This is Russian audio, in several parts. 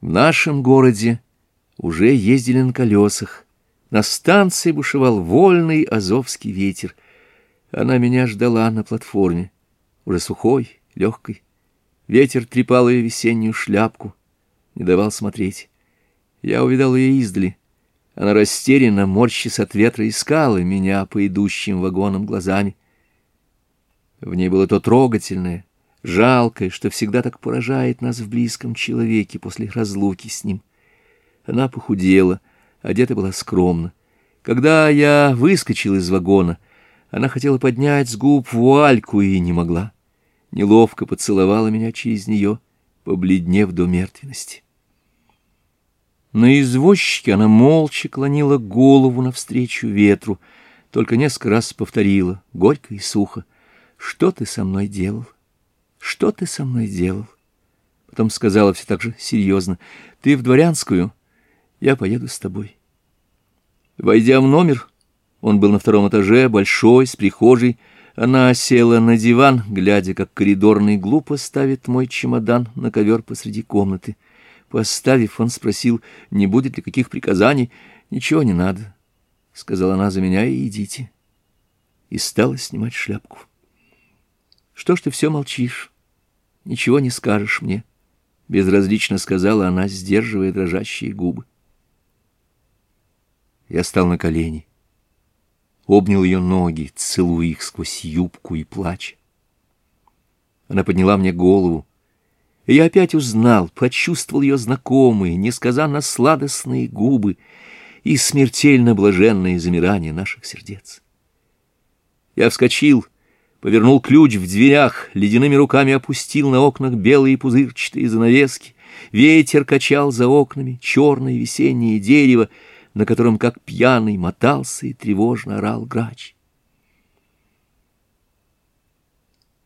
В нашем городе уже ездили на колесах. На станции бушевал вольный азовский ветер. Она меня ждала на платформе, уже сухой, легкой. Ветер трепал ее весеннюю шляпку, не давал смотреть. Я увидал ее издали. Она растерянно, морщись от ветра, искала меня по идущим вагонам глазами. В ней было то трогательное, жалкое, что всегда так поражает нас в близком человеке после разлуки с ним. Она похудела, одета была скромно. Когда я выскочил из вагона, она хотела поднять с губ вуальку и не могла. Неловко поцеловала меня через нее, побледнев до мертвенности. На извозчике она молча клонила голову навстречу ветру, только несколько раз повторила, горько и сухо, «Что ты со мной делал?» Что ты со мной делал? Потом сказала все так же серьезно. Ты в дворянскую, я поеду с тобой. Войдя в номер, он был на втором этаже, большой, с прихожей, она села на диван, глядя, как коридорный глупо ставит мой чемодан на ковер посреди комнаты. Поставив, он спросил, не будет ли каких приказаний. «Ничего не надо», — сказала она за меня, — «и идите». И стала снимать шляпку. «Что ж ты все молчишь?» ничего не скажешь мне», — безразлично сказала она, сдерживая дрожащие губы. Я стал на колени, обнял ее ноги, целуя их сквозь юбку и плач. Она подняла мне голову, и я опять узнал, почувствовал ее знакомые, несказанно сладостные губы и смертельно блаженное замирание наших сердец. Я вскочил — повернул ключ в дверях, ледяными руками опустил на окнах белые пузырчатые занавески. Ветер качал за окнами черное весеннее дерево, на котором, как пьяный, мотался и тревожно орал грач.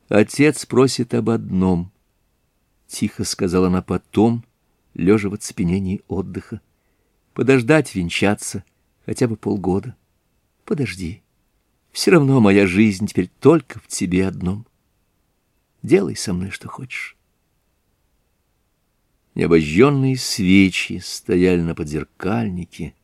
Отец просит об одном, — тихо сказала она потом, лежа в оцепенении отдыха. Подождать венчаться хотя бы полгода. Подожди. Все равно моя жизнь теперь только в тебе одном. Делай со мной что хочешь. Необожженные свечи стояли на подзеркальнике,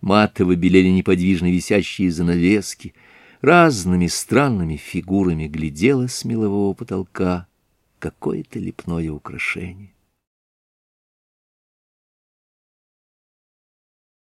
матово белели неподвижно висящие занавески, разными странными фигурами глядело с мелового потолка какое-то лепное украшение.